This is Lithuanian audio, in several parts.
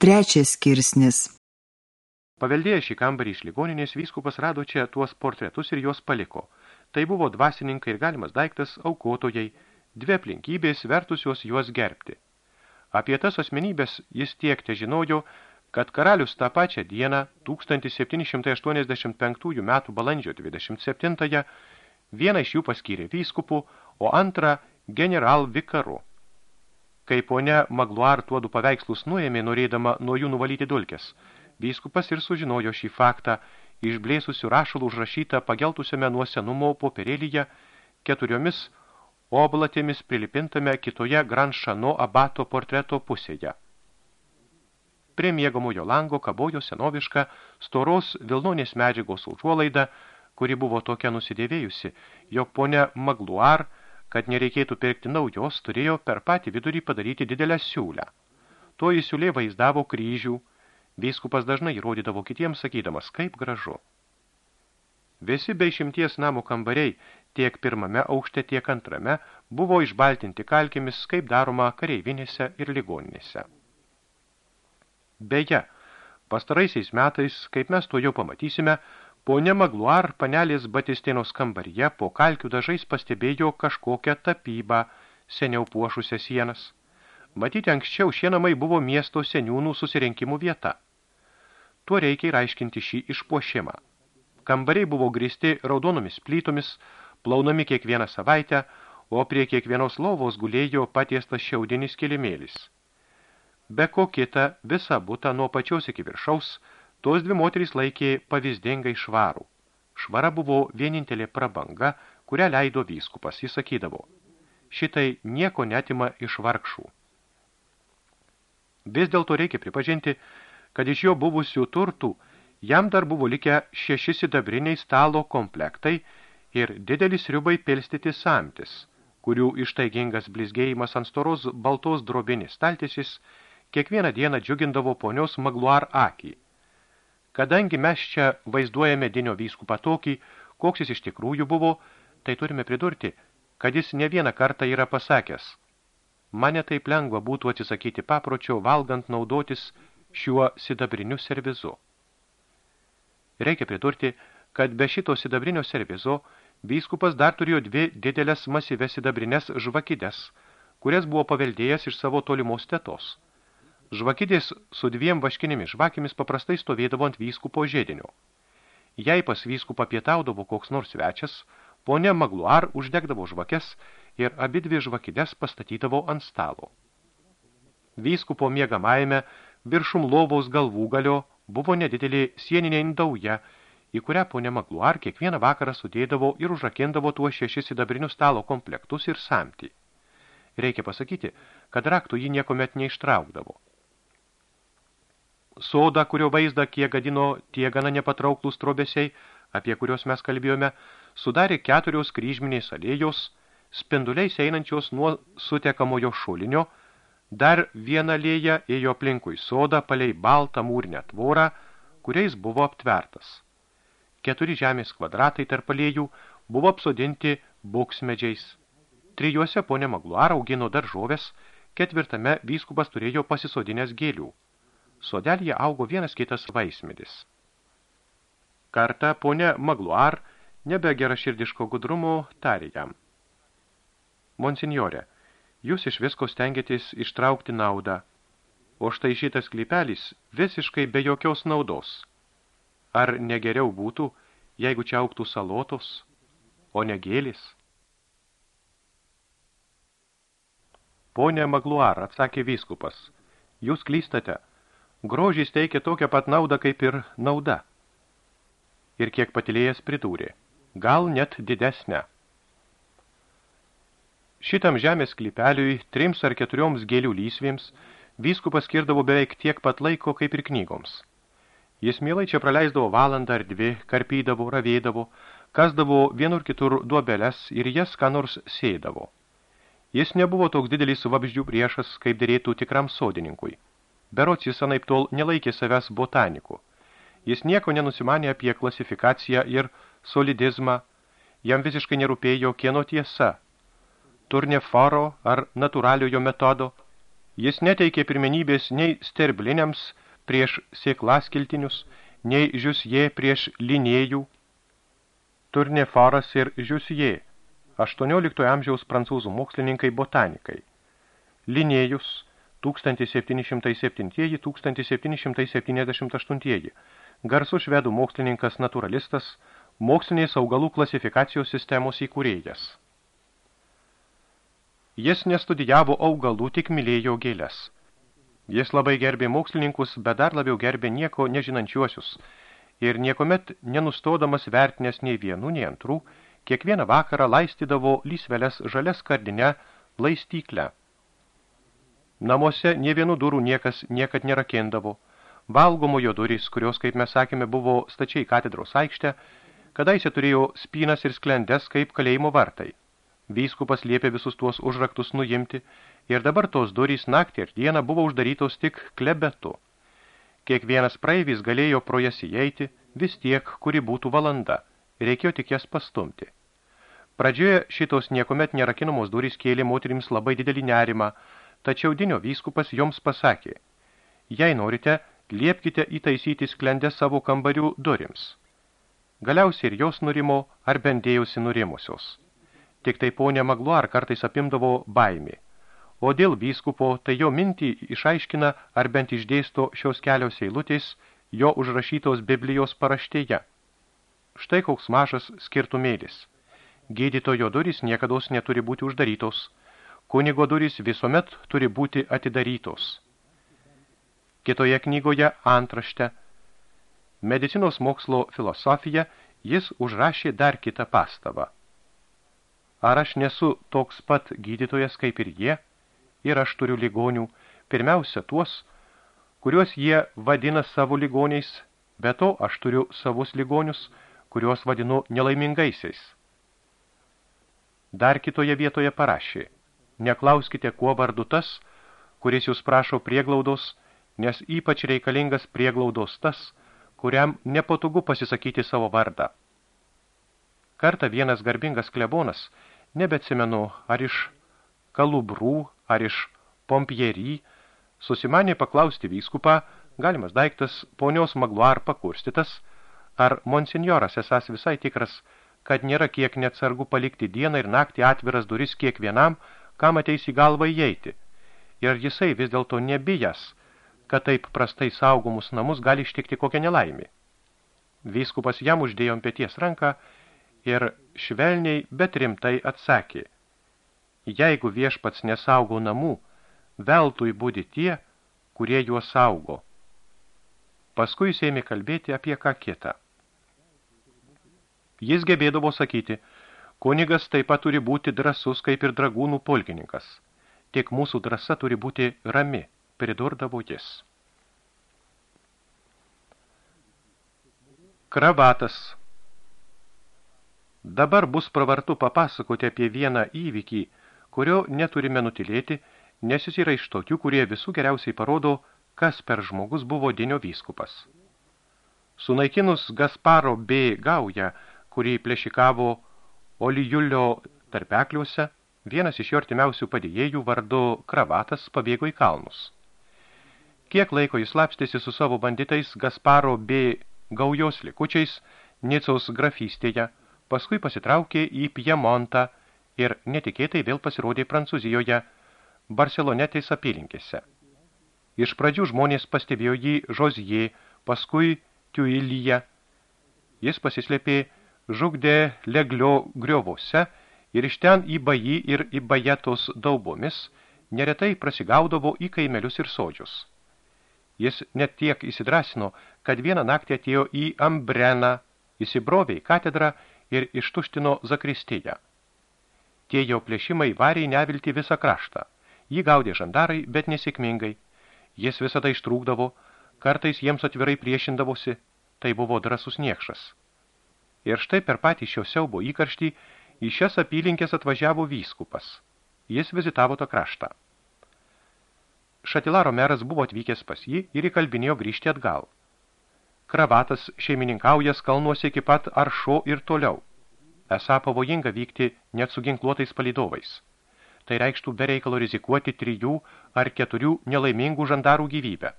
Trečias skirsnis. Paveldėjęs šį kambarį iš ligoninės, vyskupas rado čia tuos portretus ir juos paliko. Tai buvo dvasininkai ir galimas daiktas aukotojai, dvi aplinkybės vertusios juos gerbti. Apie tas asmenybės jis tiek te žinojo, kad karalius tą pačią dieną 1785 metų balandžio 27 vieną iš jų paskyrė vyskupu, o antrą general vikaru kai ponia Magluar tuodų paveikslus nuėmė, norėdama nuo jų nuvalyti dulkes. Vyskupas ir sužinojo šį faktą, išblėsusių rašalų užrašytą pageltusiame nuo senumo popierėlyje keturiomis oblatėmis prilipintame kitoje Granšano abato portreto pusėje. Prie miegamojo lango kabojo senoviška storos vilnonės medžiagos užuolaida, kuri buvo tokia nusidėvėjusi, jog ponia Magluar – kad nereikėtų pirkti naujos, turėjo per patį vidurį padaryti didelę siūlę. To įsiūlė vaizdavo kryžių, vyskupas dažnai įrodydavo kitiems, sakydamas, kaip gražu. Visi bei šimties namų kambariai, tiek pirmame aukšte, tiek antrame, buvo išbaltinti kalkėmis, kaip daroma kareivinėse ir ligoninėse. Beje, pastaraisiais metais, kaip mes to jau pamatysime, Ponia Magluar panelės Batistinos kambaryje po kalkių dažais pastebėjo kažkokią tapybą, seniau puošusią sienas. Matyti anksčiau šie namai buvo miesto seniūnų susirinkimų vieta. Tuo reikia ir aiškinti šį išpuošimą. Kambariai buvo gristi raudonomis plytomis, plaunami kiekvieną savaitę, o prie kiekvienos lovos gulėjo patiestas šiaudinis kilimėlis. Be ko kita, visą butą nuo pačios iki viršaus – Tos dvi moterys laikė pavyzdingai švarų. Švara buvo vienintelė prabanga, kurią leido vyskupas. Jis sakydavo, šitai nieko netima iš vargšų. Vis dėlto reikia pripažinti, kad iš jo buvusių turtų jam dar buvo likę šeši sidabriniai stalo komplektai ir didelis riubai pilstyti samtis, kurių ištaigingas blizgėjimas ant storos baltos drobinis staltisis kiekvieną dieną džiugindavo ponios Magluar akį. Kadangi mes čia vaizduojame dinio vyskupą tokį, koks jis iš tikrųjų buvo, tai turime pridurti, kad jis ne vieną kartą yra pasakęs. Mane taip lengva būtų atsisakyti papročio, valgant naudotis šiuo sidabriniu servizu. Reikia pridurti, kad be šito sidabrinio servizo vyskupas dar turėjo dvi didelės masyves sidabrinės žvakides, kurias buvo paveldėjęs iš savo tolimos tetos – Žvakidės su dviem vaškinėmis žvakėmis paprastai stovėdavo ant vyskupo žėdinio. Jei pas vyskupą pietaudavo koks nors svečias, ponė Magluar uždegdavo žvakes ir abidvi žvakidės pastatydavo ant stalo. Vyskupo miegamajame viršum lovos galvų galio buvo nedidelė sieninė indauja, į kurią ponė Magluar kiekvieną vakarą sudėdavo ir užrakindavo tuos šešis sidabrinius stalo komplektus ir samtį. Reikia pasakyti, kad raktų jį niekomet neištraukdavo. Sodą, kurio vaizdą kiek gadino tie gana nepatrauklus trobesiai, apie kuriuos mes kalbėjome, sudarė keturios kryžminės alėjos, spinduliais einančios nuo sutekamojo šulinio, dar viena lėja ėjo aplinkui sodą palei baltą mūrinę tvorą, kuriais buvo aptvertas. Keturi žemės kvadratai tarp alėjų buvo apsodinti buksmedžiais. Trijuose ponė Magluar augino daržovės, ketvirtame vyskupas turėjo pasisodinės gėlių – Sodelėje augo vienas kitas vaismedis. Kartą ponė Magluar, nebe geraširdiško gudrumo, tarė jam. Monsignorė, jūs iš visko stengiatės ištraukti naudą, o štai šitas klypelis visiškai be jokios naudos. Ar negeriau būtų, jeigu čia auktų salotos, o ne gėlis? Pone Magluar, atsakė vyskupas, jūs klystate – grožis teikia tokią pat naudą kaip ir nauda. Ir kiek patilėjęs pridūrė, gal net didesnę. Šitam žemės klipeliui, trims ar keturioms gėlių lysvėms, vyskupas skirdavo beveik tiek pat laiko kaip ir knygoms. Jis mielai čia praleisdavo valandą ar dvi, karpydavo, ravėdavo, kasdavo vienur kitur duobeles ir jas ką nors sėdavo. Jis nebuvo toks didelis vabzdžių priešas, kaip dėrėtų tikram sodininkui. Berots jis anaip tol nelaikė savęs botaniku. Jis nieko nenusimanė apie klasifikaciją ir solidizmą, jam visiškai nerūpėjo kieno tiesa, turnefaro ar natūraliojo metodo. Jis neteikė pirmenybės nei sterbliniams prieš sėklaskiltinius, nei žiusjė prieš linėjų, turneforas ir žiusjė, 18 amžiaus prancūzų mokslininkai botanikai. Linėjus 1707-1778, garsus švedų mokslininkas naturalistas, mokslinės augalų klasifikacijos sistemos įkūrėjas. Jis nestudijavo augalų, tik mylėjo gėlės. Jis labai gerbė mokslininkus, bet dar labiau gerbė nieko nežinančiuosius. Ir niekomet nenustodamas vertinės nei vienų, nei antrų, kiekvieną vakarą laistydavo lysveles žalias kardinę laistyklę. Namuose nie vienų durų niekas niekad nerakindavo. Valgomojo durys, kurios, kaip mes sakėme, buvo stačiai katedros aikštė, kadaise turėjo spynas ir sklendes kaip kalėjimo vartai. Vyskupas liepė visus tuos užraktus nuimti ir dabar tos durys naktį ir dieną buvo uždarytos tik klebetu. Kiekvienas praeivis galėjo pro jas įeiti, vis tiek, kuri būtų valanda, reikėjo tik jas pastumti. Pradžioje šitos niekomet nerakinamos durys kėlė moterims labai didelį nerimą, tačiau Dinio vyskupas joms pasakė, jei norite, liepkite įtaisyti sklendę savo kambarių durims. Galiausiai ir jos nurimo ar bendėjusi nurimusios. Tik tai ponė Magluar kartais apimdavo baimė. O dėl vyskupo, tai jo mintį išaiškina ar bent išdėsto šios kelios eilutės jo užrašytos Biblijos paraštėje. Štai koks mažas skirtumėlis. Gydytojo durys niekados neturi būti uždarytos. Kunigo durys visuomet turi būti atidarytos. Kitoje knygoje antrašte medicinos mokslo filosofiją jis užrašė dar kitą pastabą. Ar aš nesu toks pat gydytojas kaip ir jie, ir aš turiu ligonių, pirmiausia tuos, kuriuos jie vadina savo ligoniais, be to aš turiu savus ligonius, kuriuos vadinu nelaimingaisiais. Dar kitoje vietoje parašė, neklauskite, kuo vardu tas, kuris jūs prašo prieglaudos, nes ypač reikalingas prieglaudos tas, kuriam nepatogu pasisakyti savo vardą. Kartą vienas garbingas klebonas, nebeatsimenu, ar iš Kalubrų, ar iš Pompierį, susimanė paklausti vyskupą, galimas daiktas ponios Magluar pakurstytas, ar monsinjoras esas visai tikras, kad nėra kiek neatsargu palikti dieną ir naktį atviras duris kiekvienam, kam ateis į galvą įeiti. Ir jisai vis dėlto nebijas, kad taip prastai saugomus namus gali ištikti kokią nelaimį. Vyskupas jam uždėjo pėties ranką ir švelniai, bet rimtai atsakė, jeigu viešpats nesaugo namų, veltui būdi tie, kurie juos saugo. Paskui jis ėmė kalbėti apie ką kitą. Jis gebėdavo sakyti, kunigas taip pat turi būti drasus kaip ir dragūnų polkininkas, tik mūsų drasa turi būti rami pridurdavo jis. Kravatas Dabar bus pravartu papasakoti apie vieną įvykį, kurio neturime nutilėti, nes jis yra iš tokių, kurie visų geriausiai parodo, kas per žmogus buvo Dinio vyskupas. Sunaikinus Gasparo B. gaują, kurį plėšikavo Olijulio tarpekliuose, vienas iš jo artimiausių padėjėjų vardu Kravatas pabėgo į kalnus. Kiek laiko jis lapstėsi su savo banditais Gasparo B. gaujos likučiais Nicaus grafystėje, paskui pasitraukė į Piemontą ir netikėtai vėl pasirodė Prancūzijoje, Barcelonetės apylinkėse. Iš pradžių žmonės pastebėjo jį Žozie, paskui Tuilyje. Jis pasislėpė žugdė leglio griovose ir iš ten į bajį ir į bajetos daubomis neretai prasigaudavo į kaimelius ir sodžius. Jis net tiek įsidrasino, kad vieną naktį atėjo į Ambreną, įsibrovė į katedrą ir ištuštino zakristiją. Tie jo plėšimai variai nevilti visą kraštą. Jį gaudė žandarai, bet nesėkmingai. Jis visada ištrūkdavo, kartais jiems atvirai priešindavosi, tai buvo drasus niekšas. Ir štai per patį šio siaubo įkarštį į šias apylinkės atvažiavo vyskupas. Jis vizitavo tą kraštą. Šatilaro meras buvo atvykęs pas jį ir įkalbinėjo grįžti atgal. Kravatas šeimininkaujas kalnuose iki pat aršo ir toliau. Esą pavojinga vykti net su ginkluotais palidovais. tai reikštų bereikalo rizikuoti trijų ar keturių nelaimingų žandarų gyvybę.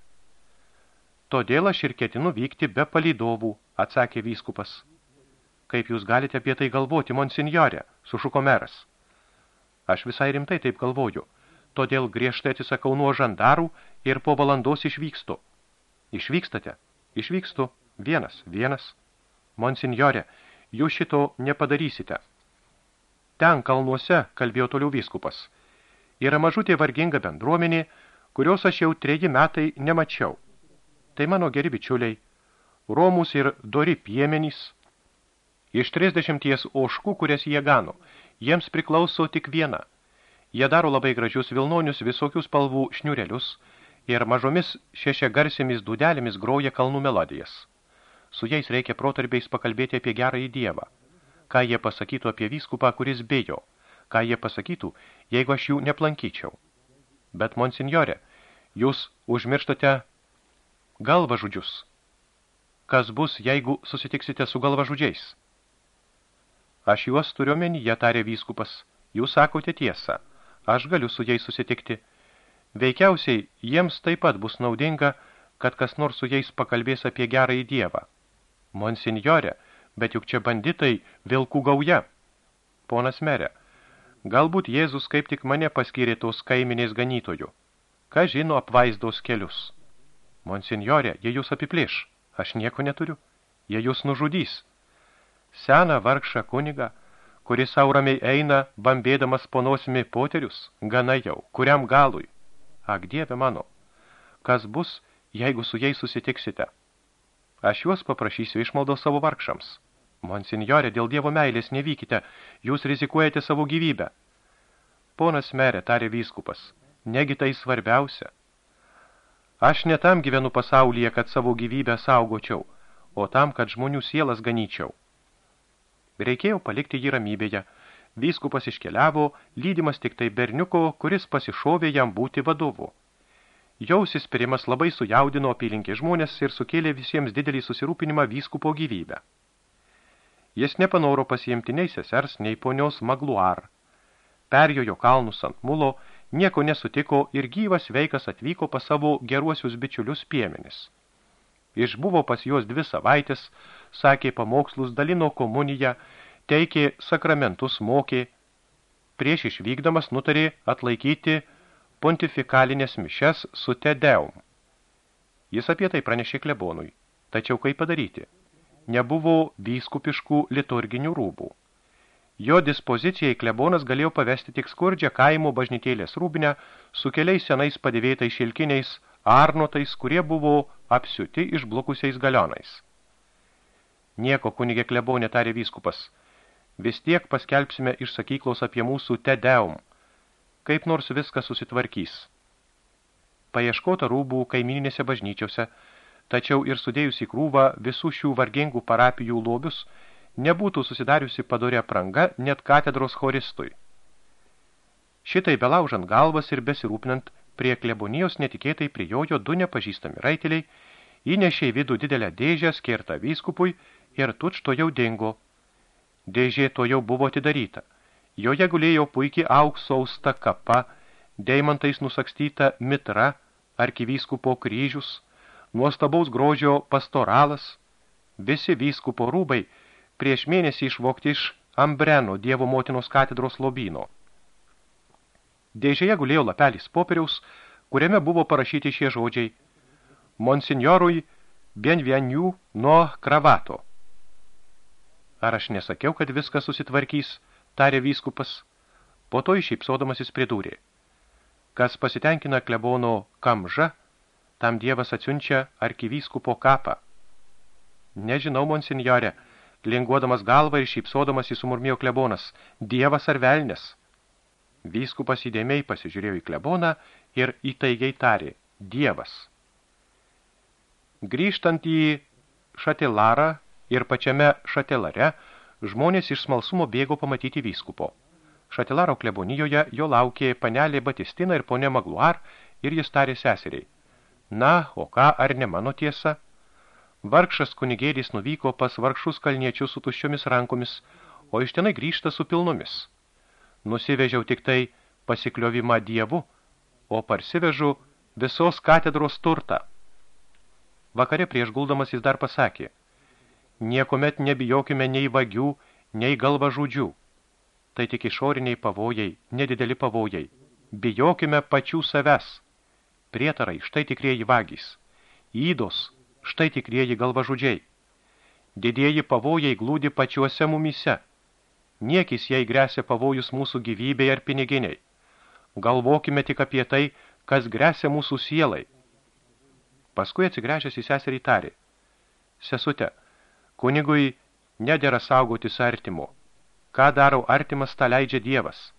Todėl aš ir ketinu vykti be palydovų, atsakė vyskupas. Kaip jūs galite apie tai galvoti, monsinjorė, sušuko meras. Aš visai rimtai taip galvoju, todėl griežtai atsisakau nuo žandarų ir po valandos išvykstu. Išvykstate? Išvykstu. Vienas, vienas. Monsinjorė, jūs šito nepadarysite. Ten kalnuose, kalbėjo toliau vyskupas, yra mažutė varginga bendruomenė, kurios aš jau treji metai nemačiau. Tai mano geri bičiuliai, romus ir dori piemenys. Iš 30 oškų, kurias jie gano, jiems priklauso tik viena. Jie daro labai gražius vilnonius visokius spalvų šniurelius ir mažomis šešiagarsėmis dūdelėmis groja kalnų melodijas. Su jais reikia protarbiais pakalbėti apie gerąjį dievą ką jie pasakytų apie vyskupą, kuris bejo, ką jie pasakytų, jeigu aš jų neplankyčiau. Bet, monsinjore, jūs užmirštate galvažudžius. Kas bus, jeigu susitiksite su galvažudžiais? Aš juos turiu menyje, tarė vyskupas. Jūs sakote tiesą. Aš galiu su jais susitikti. Veikiausiai jiems taip pat bus naudinga, kad kas nors su jais pakalbės apie gerąjį dievą. Monsinjore, bet juk čia banditai vilkų gauja. Ponas merė, galbūt Jėzus kaip tik mane paskyrė tos kaiminės ganytojų. Ką žino apvaizdos kelius? Monsinjorė, jie jūs apiplėš, aš nieko neturiu, jie jūs nužudys. Seną vargšą kunigą, kuris sauramiai eina, bambėdamas ponosimi poterius, gana jau, kuriam galui. Ak, dieve mano, kas bus, jeigu su jais susitiksite? Aš juos paprašysiu išmaldos savo vargšams. Monsinjorė, dėl dievo meilės nevykite, jūs rizikuojate savo gyvybę. Ponas merė, tarė vyskupas, negi tai svarbiausia. Aš ne tam gyvenu pasaulyje, kad savo gyvybę saugočiau, o tam, kad žmonių sielas ganyčiau. Reikėjo palikti jį ramybėje. Vyskupas iškeliavo, lydimas tik tai berniuko, kuris pasišovė jam būti vadovu. Jau įsispirimas labai sujaudino apylinkė žmonės ir sukėlė visiems didelį susirūpinimą vyskupo gyvybę. Jis nepanoro pasiimti nei sesers, nei ponios Magluar. Perjojo kalnus ant mulo, nieko nesutiko ir gyvas veikas atvyko pas savo geruosius bičiulius piemenis. Išbuvo pas juos dvi savaitės, sakė pamokslus, dalino komuniją, teikė sakramentus, mokė. Prieš išvykdamas nutarė atlaikyti pontifikalinės mišes su Tedeum. Jis apie tai pranešė klebonui. Tačiau kaip padaryti? Nebuvo vyskupiškų liturginių rūbų. Jo dispozicijai klebonas galėjo pavesti tik skurdžią kaimo bažnytėlės rūbinę su keliais senais padėvėtais šilkiniais arnotais, kurie buvo apsiuti išblukusiais galionais. Nieko kunigė klebonė tarė vyskupas. Vis tiek paskelbsime iš sakyklos apie mūsų Tedeum – kaip nors viskas susitvarkys. Paieškota rūbų kaimininėse bažnyčiose, tačiau ir sudėjus į krūvą visų šių vargingų parapijų lobius, nebūtų susidariusi padorė pranga net katedros choristui. Šitai belaužant galvas ir besirūpinant, prie klebonijos netikėtai prijojo du nepažįstami raiteliai, įnešė į vidų didelę dėžę skirtą vyskupui ir tučto jau dingo. Dėžė to jau buvo atidaryta. Joje gulėjo puikiai aukso austa kapa, deimantais nusakstyta mitra, arkivyskupo kryžius, nuostabaus grožio pastoralas, visi vyskupo rūbai prieš mėnesį išvokti iš Ambreno Dievo motinos katedros lobyno. Dėžėje gulėjo lapelis popieriaus, kuriame buvo parašyti šie žodžiai Monsignorui Bienvenių nuo kravato. Ar aš nesakiau, kad viskas susitvarkys? tarė vyskupas. Po to išypsodamasis pridūrė. Kas pasitenkina klebono kamža, tam dievas atsiunčia arkivyskupo kapą. Nežinau, monsinjore, linguodamas galvą ir šypsodamas įsumurmėjo klebonas, dievas ar velnes. Vyskupas įdėmiai pasižiūrėjo į kleboną ir įtaigiai tarė, dievas. Grįžtant į šatelarą ir pačiame šatelare, žmonės iš smalsumo bėgo pamatyti vyskupo. Šatilaro klebonijoje jo laukė panelė Batistina ir ponė Magluar ir jis tarė seseriai. Na, o ką, ar ne mano tiesa? Vargšas kunigėlis nuvyko pas vargšus kalniečius su tuščiomis rankomis, o iš tenai grįžta su pilnomis. Nusivežiau tik tai pasikliovimą dievu, o parsivežu visos katedros turtą. Vakare prieš guldamas jis dar pasakė, niekuomet nebijokime nei vagių, nei galva žudžių. Tai tik išoriniai pavojai, nedideli pavojai. Bijokime pačių savęs. Prietarai, štai tikrieji vagys. Įdos, štai tikrieji galva žudžiai. Didieji pavojai glūdi pačiuose mumyse. Niekis jai grėsia pavojus mūsų gyvybei ar piniginiai. Galvokime tik apie tai, kas grėsia mūsų sielai. Paskui atsigręžęs į seserį tarį. Sesute, kunigui nedėra saugotis artimo. Ką daro artimas, tą leidžia Dievas.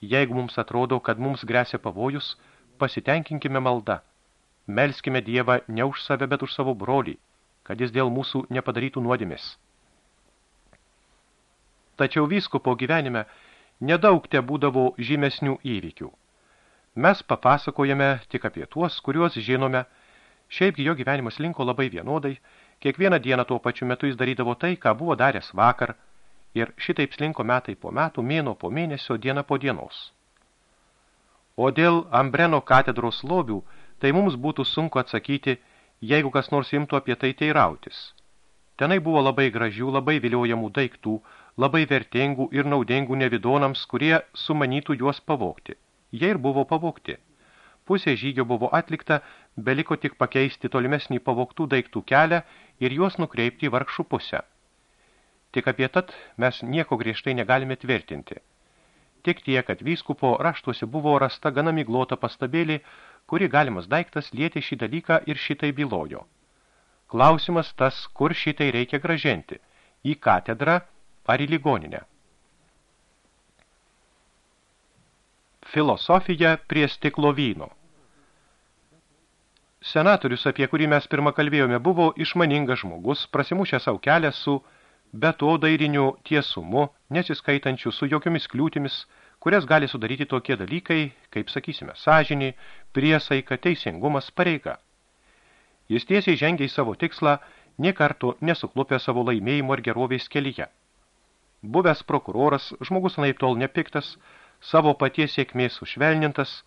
Jeigu mums atrodo, kad mums grėsia pavojus, pasitenkinkime malda. Melskime Dievą ne už save, bet už savo brolį, kad jis dėl mūsų nepadarytų nuodėmės. Tačiau vyskupo gyvenime nedaug te būdavo žymesnių įvykių. Mes papasakojame tik apie tuos, kuriuos žinome, Šiaipgi jo gyvenimas linko labai vienodai, kiekvieną dieną tuo pačiu metu jis darydavo tai, ką buvo daręs vakar, ir šitaip slinko metai po metų, mėno po mėnesio, diena po dienos. O dėl Ambreno katedros lobių, tai mums būtų sunku atsakyti, jeigu kas nors imtų apie tai teirautis. Tenai buvo labai gražių, labai viliojamų daiktų, labai vertingų ir naudingų nevidonams, kurie sumanytų juos pavokti. Jie ir buvo pavokti. Pusė žygio buvo atlikta, beliko tik pakeisti tolimesnį pavoktų daiktų kelią ir juos nukreipti į vargšų pusę. Tik apie tad mes nieko griežtai negalime tvirtinti. Tik tie, kad vyskupo raštuose buvo rasta gana miglota pastabėlį, kuri galimas daiktas lietė šį dalyką ir šitai bylojo. Klausimas tas, kur šitai reikia graženti – į katedrą ar į ligoninę. Filosofija prie stiklo vyno Senatorius, apie kurį mes pirmą kalbėjome, buvo išmaningas žmogus, prasimušę savo kelią su betodairiniu tiesumu, nesiskaitančiu su jokiomis kliūtimis, kurias gali sudaryti tokie dalykai, kaip, sakysime, sąžinį, priesaika, teisingumas, pareiga. Jis tiesiai žengia į savo tikslą, nie kartu nesuklupė savo laimėjimo ir gerovės kelyje. Buvęs prokuroras, žmogus naip tol nepiktas, savo paties sėkmės sušvelnintas,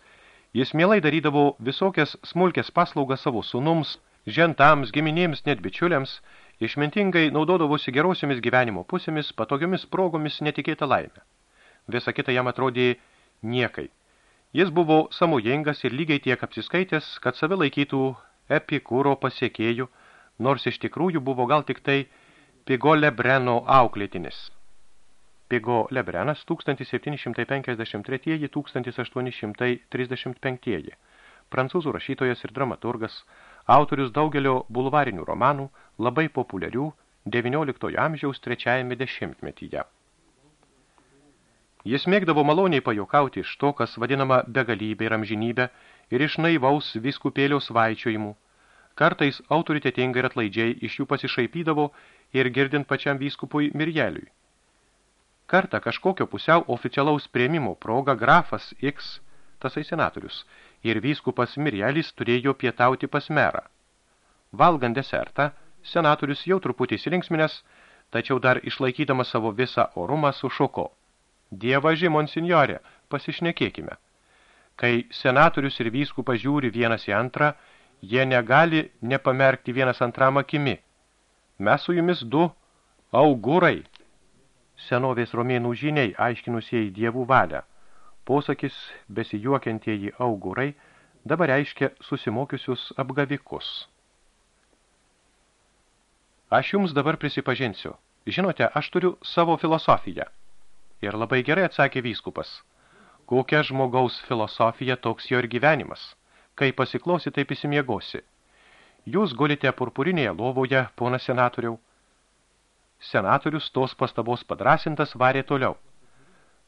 jis mielai darydavo visokias smulkės paslaugas savo sunums, žentams, giminėms, net bičiuliams, išmintingai naudodavosi gerosiomis gyvenimo pusėmis, patogiomis progomis netikėta laimė. Visa kita jam atrodė niekai. Jis buvo samojingas ir lygiai tiek apsiskaitęs, kad save laikytų epikūro pasiekėjų, nors iš tikrųjų buvo gal tik tai Pigole Breno auklėtinis. Pigo Lebrenas 1753-1835, prancūzų rašytojas ir dramaturgas, autorius daugelio bulvarinių romanų, labai populiarių XIX amžiaus trečiajame dešimtmetyje. Jis mėgdavo maloniai pajokauti iš to, kas vadinama begalybė ir amžinybė, ir iš naivaus viskupėlio svaičiojimų. Kartais autoritetingai ir atlaidžiai iš jų pasišaipydavo ir girdint pačiam vyskupui Mirjeliui. Kartą kažkokio pusiau oficialaus prieimimo proga grafas X, tasai senatorius, ir vyskupas Mirjelis turėjo pietauti pas merą. Valgant desertą, senatorius jau truputį įsilinksminęs, tačiau dar išlaikydamas savo visą orumą sušoko. Dievaži, monsinjorė, pasišnekėkime. Kai senatorius ir vyskupas žiūri vienas į antrą, jie negali nepamerkti vienas antram akimi. Mes su jumis du augurai senovės romėnų žiniai aiškinusieji dievų valią. Posakis besijuokiantieji augurai dabar reiškia susimokiusius apgavikus. Aš jums dabar prisipažinsiu. Žinote, aš turiu savo filosofiją. Ir labai gerai atsakė vyskupas. Kokia žmogaus filosofija toks jo ir gyvenimas. Kai pasiklausi, taip įsimiegosi. Jūs gulite purpurinėje lovoje, pona senatoriau, Senatorius tos pastabos padrasintas varė toliau.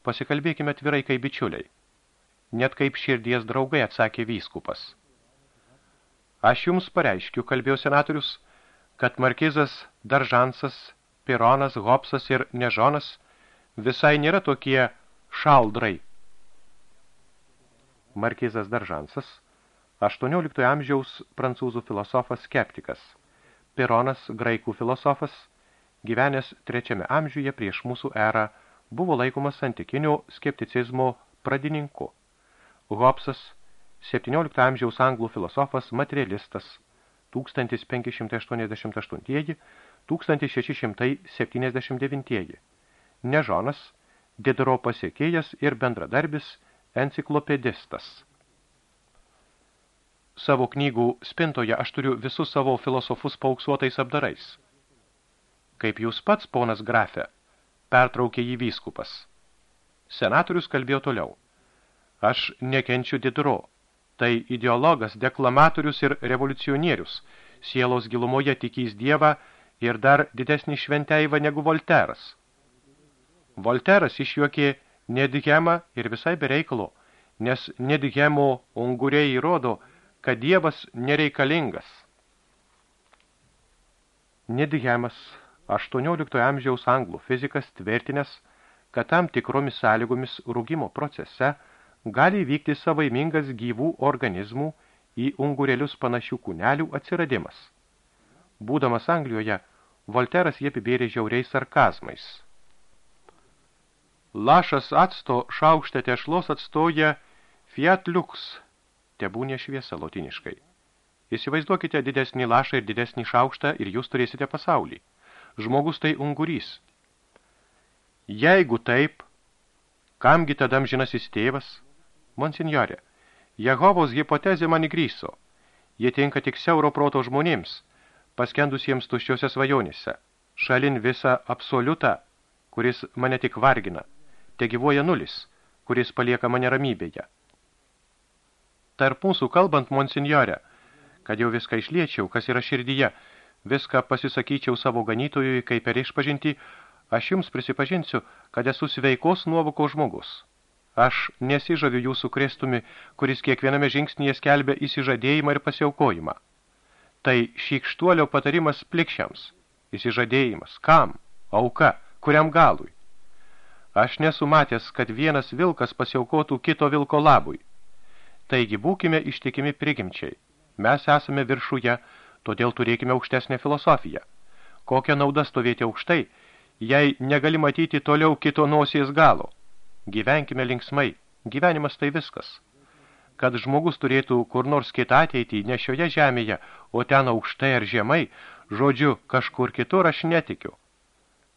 Pasikalbėkime atvirai kaip bičiuliai. Net kaip širdies draugai atsakė vyskupas. Aš jums pareiškiu, kalbėjo senatorius, kad markizas Daržansas, Pironas, Hopsas ir Nežonas visai nėra tokie šaldrai. Markizas Daržansas, 18 amžiaus prancūzų filosofas skeptikas, Pironas, graikų filosofas – gyvenęs trečiame amžiuje prieš mūsų erą, buvo laikomas antikinio skepticizmo pradininku. Hobsas, 17 amžiaus anglų filosofas, materialistas, 1588-1679. Nežonas, Didro pasiekėjas ir bendradarbis, enciklopedistas. Savo knygų spintoje aš turiu visus savo filosofus pauksuotais apdarais. Kaip jūs pats, ponas grafė, pertraukė jį vyskupas. Senatorius kalbėjo toliau. Aš nekenčiu Didro. Tai ideologas, deklamatorius ir revoliucionierius. Sielos gilumoje tikys dievą ir dar didesnį šventeivą negu Volteras. Volteras išjuokė Nedihemą ir visai bereikalo, nes Nedihemo unguriai įrodo, kad dievas nereikalingas. Nedihemas 18 amžiaus anglų fizikas tvirtinęs, kad tam tikromis sąlygomis rūgimo procese gali vykti savaimingas gyvų organizmų į ungurėlius panašių kūnelių atsiradimas. Būdamas Anglijoje, Volteras jie apibėrė žiauriais sarkazmais. Lašas atsto šaukštę tešlos atstoja Fiat Lux, tebūnė šviesa lotiniškai. Įsivaizduokite didesnį lašą ir didesnį šaukštą ir jūs turėsite pasaulį žmogus tai ungurys. Jeigu taip, kamgi tada amžinasis tėvas? Monsinjorė, Jehovos hipotezė man įgryso. Jie tinka tik siauro proto žmonėms, paskendusiems tuščiose svajonėse, šalin visą absoliutą, kuris mane tik vargina, te gyvoja nulis, kuris palieka mane ramybėje. Tarp mūsų kalbant, monsinjorė, kad jau viską išliečiau, kas yra širdyje, viską pasisakyčiau savo ganytojui, kaip per išpažinti, aš jums prisipažinsiu, kad esu sveikos nuovoko žmogus. Aš nesižaviu jūsų kristumi, kuris kiekviename žingsnyje skelbia įsižadėjimą ir pasiaukojimą. Tai šykštuolio patarimas plikščiams. Įsižadėjimas. Kam? Auka. Kuriam galui? Aš nesu matęs, kad vienas vilkas pasiaukotų kito vilko labui. Taigi būkime ištikimi prigimčiai. Mes esame viršuje, todėl turėkime aukštesnę filosofiją. Kokia nauda stovėti aukštai, jei negali matyti toliau kito nosies galo? Gyvenkime linksmai, gyvenimas tai viskas. Kad žmogus turėtų kur nors kitą ateitį, ne šioje žemėje, o ten aukštai ar žemai, žodžiu, kažkur kitur aš netikiu.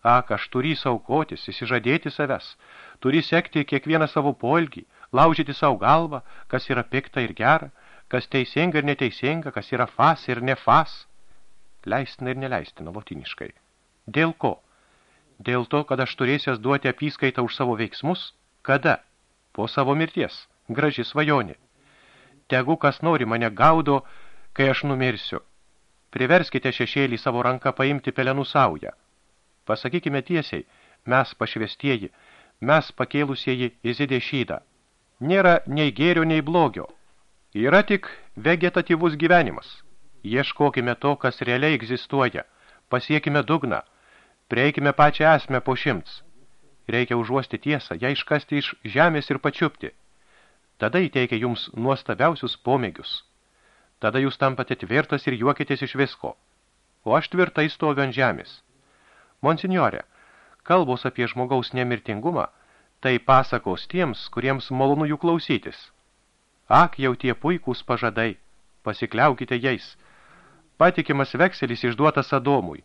Ak, aš turi saukotis, įsižadėti savęs, turi sekti kiekvieną savo polgį, laužyti savo galvą, kas yra pikta ir gera, kas teisinga ir neteisinga, kas yra fas ir ne fas. Leistina ir neleistina lotiniškai. Dėl ko? Dėl to, kad aš turėsias duoti apyskaitą už savo veiksmus? Kada? Po savo mirties. Graži svajonė. Tegu kas nori mane gaudo, kai aš numirsiu. Priverskite šešėlį savo ranką paimti pelenų saują. Pasakykime tiesiai, mes pašvestieji, mes pakėlusieji įzidė šydą. Nėra nei gėrio, nei blogio. Yra tik vegetatyvus gyvenimas. Ieškokime to, kas realiai egzistuoja. Pasiekime dugną. Prieikime pačią esmę po šimts. Reikia užuosti tiesą, ją iškasti iš žemės ir pačiupti. Tada įteikia jums nuostabiausius pomėgius. Tada jūs tampate tvirtas ir juokitės iš visko. O aš tvirtai stoviu ant žemės. Monsignorė, kalbos apie žmogaus nemirtingumą, tai pasakos tiems, kuriems malonu jų klausytis. Ak, jau tie puikūs pažadai, pasikliaukite jais. Patikimas vekselis išduotas Adomui.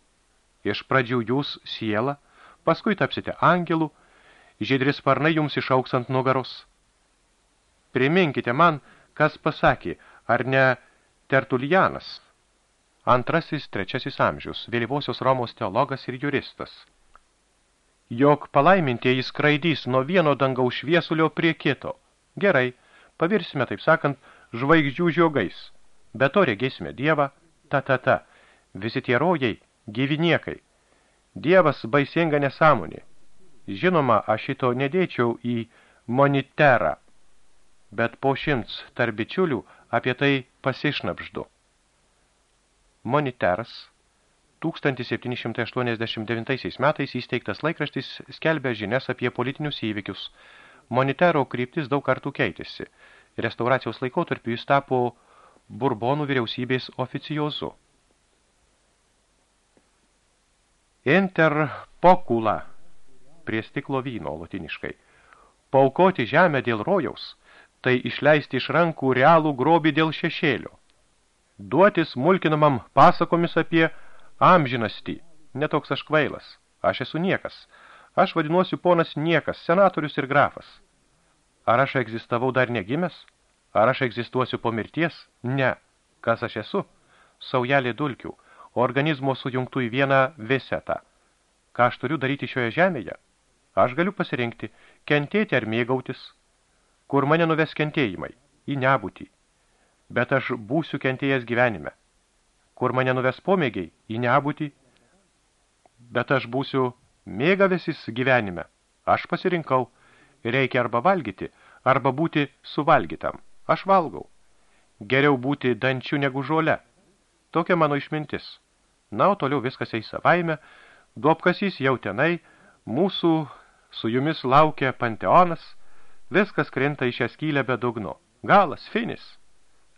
Iš pradžių jūs siela, paskui tapsite angelų, žydris sparnai jums išauks ant nugaros. Priminkite man, kas pasakė, ar ne Tertulianas, antrasis, trečiasis amžius, vėlyvosios Romos teologas ir juristas. Jog palaimintieji skraidys nuo vieno dangaus šviesulio prie kito. Gerai, pavirsime, taip sakant, žvaigždžių žiogais. Be to regėsime Dievą, ta, ta, ta, visi tie rojai, gyvi niekai. Dievas baisinga nesąmonė. Žinoma, aš šito nedėčiau į moniterą, bet po šimts tarp bičiulių apie tai pasišnapždu. Moniteras 1789 metais įsteigtas laikraštis skelbia žinias apie politinius įvykius. Monitero kryptis daug kartų keitėsi – restauracijos laikotarpiu jis tapo Burbonų vyriausybės oficiozu. Inter pocula prie stiklo vyno lotiniškai. Paukoti žemę dėl rojaus, tai išleisti iš rankų realų grobį dėl šešėlio. Duoti smulkinamam pasakomis apie amžinastį. Netoks aš kvailas. Aš esu niekas. Aš vadinuosiu ponas niekas, senatorius ir grafas. Ar aš egzistavau dar negimęs? Ar aš egzistuosiu po mirties? Ne. Kas aš esu? Saujelė dulkių, organizmo sujungtų į vieną visetą. Ką aš turiu daryti šioje žemėje? Aš galiu pasirinkti, kentėti ar mėgautis. Kur mane nuves kentėjimai? Į nebūtį. Bet aš būsiu kentėjęs gyvenime. Kur mane nuves pomėgiai? Į nebūtį. Bet aš būsiu mėgavęsis gyvenime. Aš pasirinkau. Reikia arba valgyti, arba būti suvalgytam. Aš valgau. Geriau būti dančių negu žole. Tokia mano išmintis. Na, o toliau viskas eis savaime. Duopkasys jau tenai, mūsų su jumis laukia panteonas, viskas krenta į šią skylę be dugno. Galas, finis,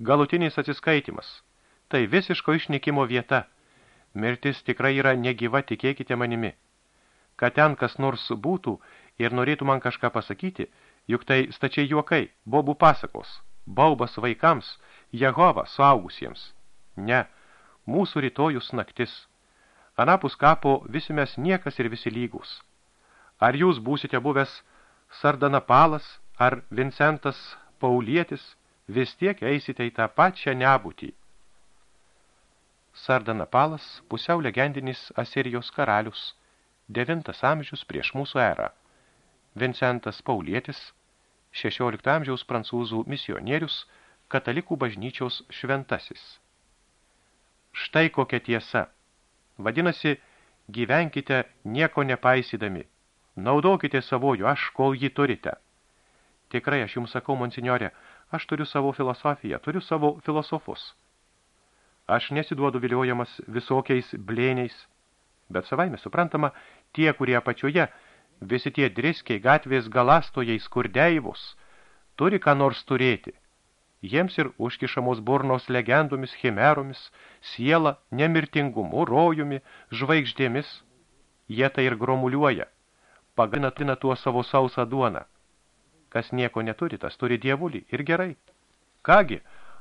galutinis atsiskaitimas. Tai visiško išnykimo vieta. Mirtis tikrai yra negyva, tikėkite manimi. Kad ten kas nors būtų ir norėtų man kažką pasakyti, juk tai stačiai juokai, bobų pasakos, baubas vaikams, Jehova suaugusiems. Ne, mūsų rytojus naktis. Anapus kapo visi mes niekas ir visi lygus. Ar jūs būsite buvęs Sardanapalas ar Vincentas Paulietis, vis tiek eisite į tą pačią nebūtį. Sardanapalas, pusiau legendinis Asirijos karalius, devintas amžius prieš mūsų erą. Vincentas Paulietis, 16 amžiaus prancūzų misionierius, katalikų bažnyčiaus šventasis. Štai kokia tiesa. Vadinasi, gyvenkite nieko nepaisydami – Naudokite savojų, aš, kol jį turite. Tikrai, aš jums sakau, monsignorė, aš turiu savo filosofiją, turiu savo filosofus. Aš nesiduodu viliojamas visokiais blėniais, bet savaime suprantama, tie, kurie apačioje, visi tie driskiai gatvės galastojai skurdeivus, turi ką nors turėti. Jiems ir užkišamos burnos legendomis, chimeromis, siela, nemirtingumu, rojumi, žvaigždėmis. Jie tai ir gromuliuoja paganatina tuo savo sausą duoną. Kas nieko neturi, tas turi dievulį ir gerai. Kągi,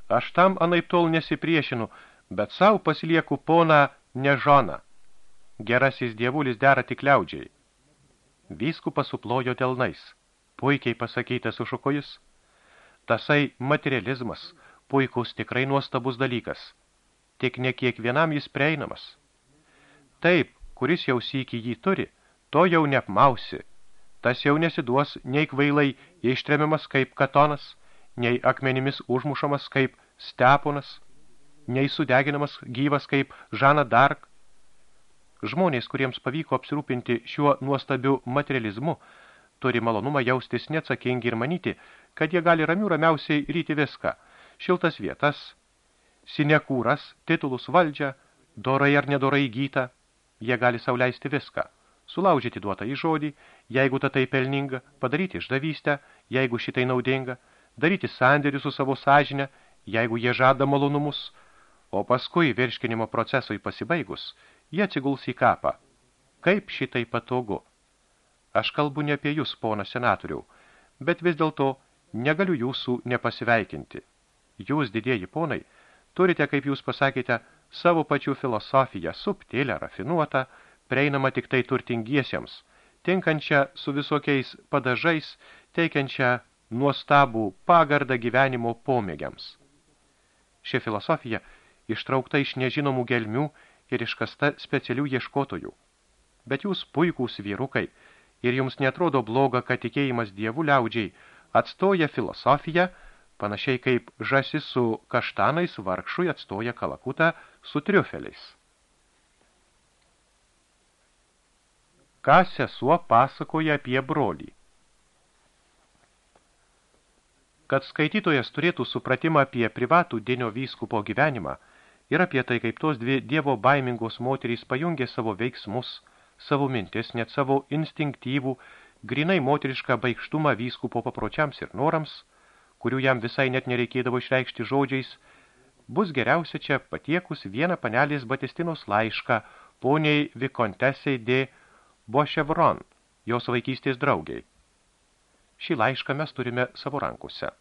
aš tam anaip tol nesipriešinu, bet savo pasilieku poną nežoną. Gerasis dievulis dera tik liaudžiai. Vyskupas suplojo telnais. Puikiai pasakytas sušuko jis. Tasai materializmas, puikus tikrai nuostabus dalykas. Tik ne kiekvienam jis prieinamas. Taip, kuris jau sykį jį turi – to jau neapmausi. Tas jau nesiduos nei kvailai ištremiamas kaip katonas, nei akmenimis užmušamas kaip steponas, nei sudeginamas gyvas kaip Žana Dark. Žmonės, kuriems pavyko apsirūpinti šiuo nuostabiu materializmu, turi malonumą jaustis neatsakingi ir manyti, kad jie gali ramių ramiausiai ryti viską, šiltas vietas, sinekūras, titulus valdžią, dorai ar nedorai gytą, jie gali sauliaisti viską. Sulaužyti duotą į žodį, jeigu ta tai pelninga, padaryti išdavystę, jeigu šitai naudinga, daryti sandėrį su savo sąžinę, jeigu jie žada malonumus, o paskui virškinimo procesui pasibaigus, jie atsiguls į kapą. Kaip šitai patogu? Aš kalbu ne apie jūs, pona senatoriau, bet vis dėlto negaliu jūsų nepasiveikinti. Jūs, didieji ponai, turite, kaip jūs pasakėte, savo pačių filosofiją, subtilę, rafinuotą, prieinama tik tai turtingiesiems, tinkančią su visokiais padažais, teikiančią nuostabų pagardą gyvenimo pomėgiams. Ši filosofija ištraukta iš nežinomų gelmių ir iškasta specialių ieškotojų. Bet jūs puikūs vyrukai ir jums netrodo bloga, kad tikėjimas dievų liaudžiai atstoja filosofiją, panašiai kaip žasis su kaštanais vargšui atstoja kalakutą su triufeliais. ką sesuo pasakoja apie brolį. Kad skaitytojas turėtų supratimą apie privatų dienio vyskupo gyvenimą ir apie tai, kaip tos dvi dievo baimingos moterys pajungė savo veiksmus, savo mintis, net savo instinktyvų, grinai moterišką baigštumą vyskupo papročiams ir norams, kurių jam visai net nereikėdavo išreikšti žodžiais, bus geriausia čia patiekus vieną panelės Batistinos laišką poniai Vikontesei de Boševron, jos vaikystės draugiai. Šį laišką mes turime savo rankose.